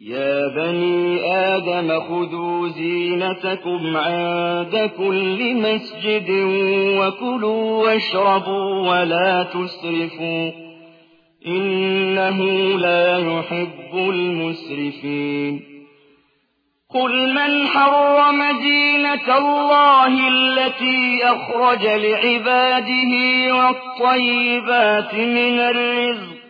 يا بني آدم خذوا زينتكم عند كل مسجد وكلوا واشربوا ولا تسرفوا إنه لا يحب المسرفين قل من حرم زينة الله التي أخرج لعباده والطيبات من الرزق